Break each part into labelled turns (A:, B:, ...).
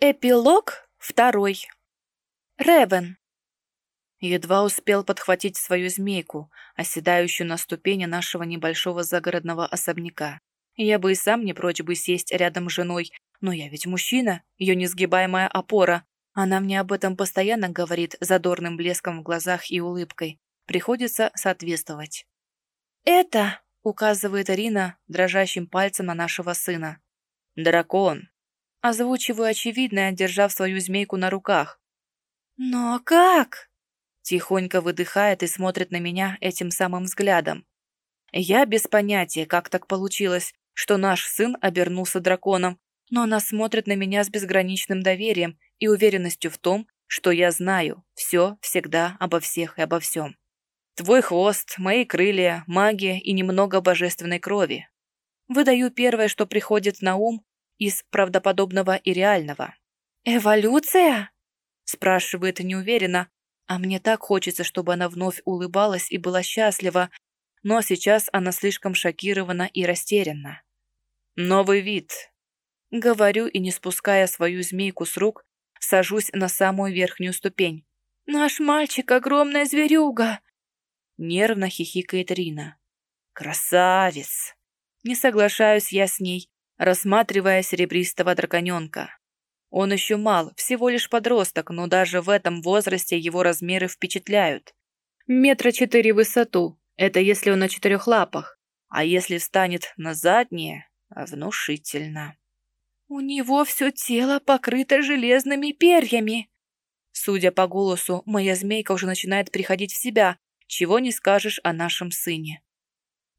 A: Эпилог второй. Ревен. Едва успел подхватить свою змейку, оседающую на ступени нашего небольшого загородного особняка. Я бы и сам не прочь бы сесть рядом с женой, но я ведь мужчина, ее несгибаемая опора. Она мне об этом постоянно говорит задорным блеском в глазах и улыбкой. Приходится соответствовать. «Это», — указывает Ирина дрожащим пальцем на нашего сына. «Дракон», Озвучиваю очевидное, держав свою змейку на руках. «Но как?» Тихонько выдыхает и смотрит на меня этим самым взглядом. Я без понятия, как так получилось, что наш сын обернулся драконом, но она смотрит на меня с безграничным доверием и уверенностью в том, что я знаю все, всегда, обо всех и обо всем. Твой хвост, мои крылья, магия и немного божественной крови. Выдаю первое, что приходит на ум, из правдоподобного и реального. «Эволюция?» спрашивает неуверенно, а мне так хочется, чтобы она вновь улыбалась и была счастлива, но сейчас она слишком шокирована и растеряна. «Новый вид», — говорю и, не спуская свою змейку с рук, сажусь на самую верхнюю ступень. «Наш мальчик — огромная зверюга!» Нервно хихикает Рина. «Красавец!» Не соглашаюсь я с ней, рассматривая серебристого драконенка. Он еще мал, всего лишь подросток, но даже в этом возрасте его размеры впечатляют. Метра четыре в высоту, это если он на четырех лапах, а если встанет на задние, внушительно. «У него все тело покрыто железными перьями!» Судя по голосу, моя змейка уже начинает приходить в себя, чего не скажешь о нашем сыне.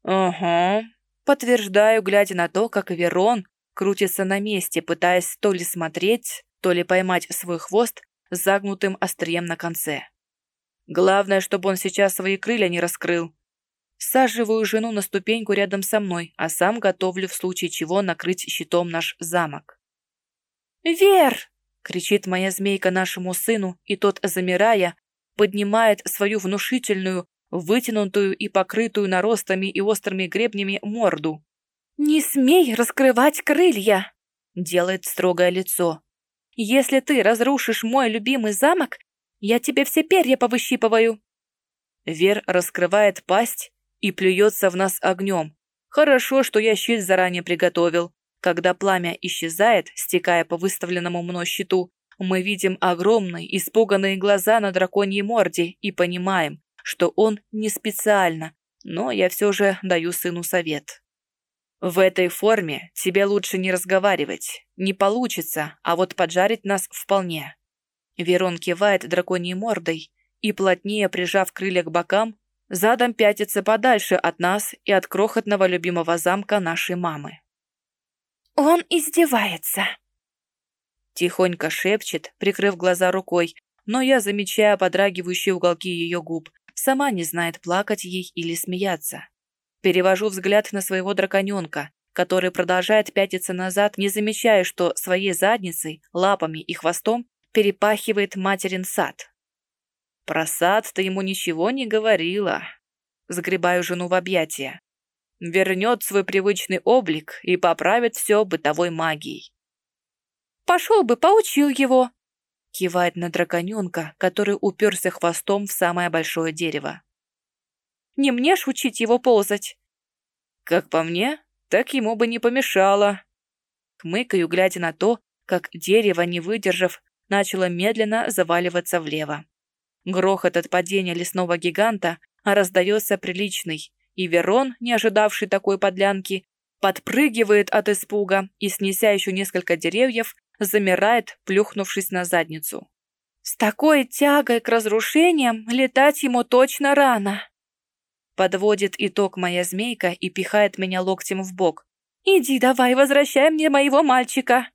A: «Ага», Подтверждаю, глядя на то, как Верон крутится на месте, пытаясь то ли смотреть, то ли поймать свой хвост с загнутым острием на конце. Главное, чтобы он сейчас свои крылья не раскрыл. Саживаю жену на ступеньку рядом со мной, а сам готовлю в случае чего накрыть щитом наш замок. «Вер!» — кричит моя змейка нашему сыну, и тот, замирая, поднимает свою внушительную, вытянутую и покрытую наростами и острыми гребнями морду. «Не смей раскрывать крылья!» — делает строгое лицо. «Если ты разрушишь мой любимый замок, я тебе все перья повыщипываю!» Вер раскрывает пасть и плюется в нас огнем. Хорошо, что я щит заранее приготовил. Когда пламя исчезает, стекая по выставленному мной щиту, мы видим огромные, испуганные глаза на драконьей морде и понимаем, что он не специально, но я все же даю сыну совет. В этой форме тебе лучше не разговаривать. Не получится, а вот поджарить нас вполне. Верон кивает драконьей мордой и, плотнее прижав крылья к бокам, задом пятится подальше от нас и от крохотного любимого замка нашей мамы. «Он издевается!» Тихонько шепчет, прикрыв глаза рукой, но я замечаю подрагивающие уголки ее губ, Сама не знает, плакать ей или смеяться. Перевожу взгляд на своего драконенка, который продолжает пятиться назад, не замечая, что своей задницей, лапами и хвостом перепахивает материн сад. Про сад ты ему ничего не говорила. Сгребаю жену в объятия. Вернет свой привычный облик и поправит все бытовой магией. Пошел бы, поучил его, Кивает на драконенка, который уперся хвостом в самое большое дерево. «Не мне ж учить его ползать!» «Как по мне, так ему бы не помешало!» Хмыкаю, глядя на то, как дерево, не выдержав, начало медленно заваливаться влево. Грохот от падения лесного гиганта раздается приличный, и Верон, не ожидавший такой подлянки, подпрыгивает от испуга и, снеся еще несколько деревьев, замирает, плюхнувшись на задницу. С такой тягой к разрушениям летать ему точно рано. Подводит итог моя змейка и пихает меня локтем в бок. «Иди давай, возвращай мне моего мальчика!»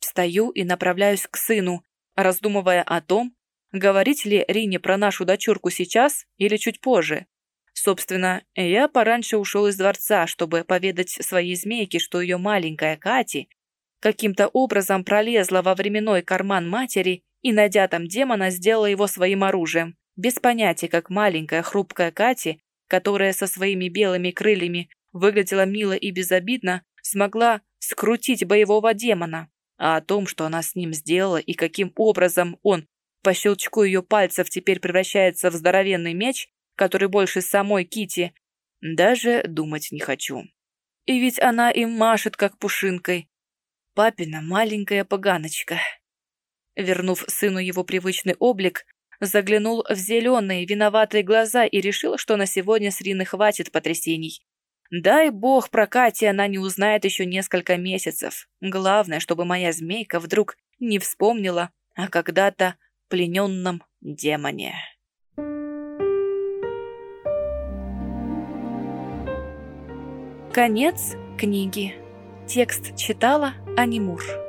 A: Встаю и направляюсь к сыну, раздумывая о том, говорить ли Рине про нашу дочурку сейчас или чуть позже. Собственно, я пораньше ушел из дворца, чтобы поведать своей змейке, что ее маленькая Кати каким-то образом пролезла во временной карман матери и, найдя там демона, сделала его своим оружием, без понятия, как маленькая хрупкая Кати, которая со своими белыми крыльями выглядела мило и безобидно, смогла скрутить боевого демона. А о том, что она с ним сделала и каким образом он по щелчку ее пальцев теперь превращается в здоровенный меч, который больше самой Кити, даже думать не хочу. И ведь она им машет, как пушинкой. Папина маленькая поганочка. Вернув сыну его привычный облик, заглянул в зеленые, виноватые глаза и решил, что на сегодня с Рины хватит потрясений. Дай бог про Кати она не узнает еще несколько месяцев. Главное, чтобы моя змейка вдруг не вспомнила о когда-то плененном демоне. Конец книги. Текст читала Анимур.